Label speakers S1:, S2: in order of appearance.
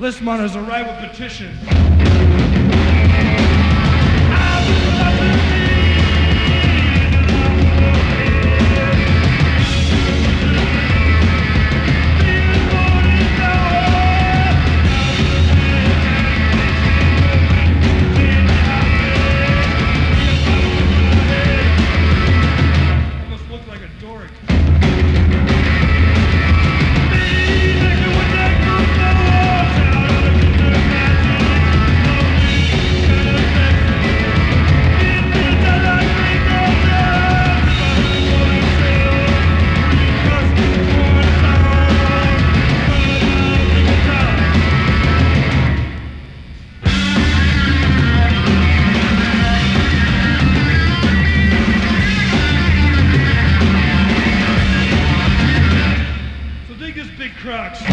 S1: List monitors arrive with petition. Dork. Crux.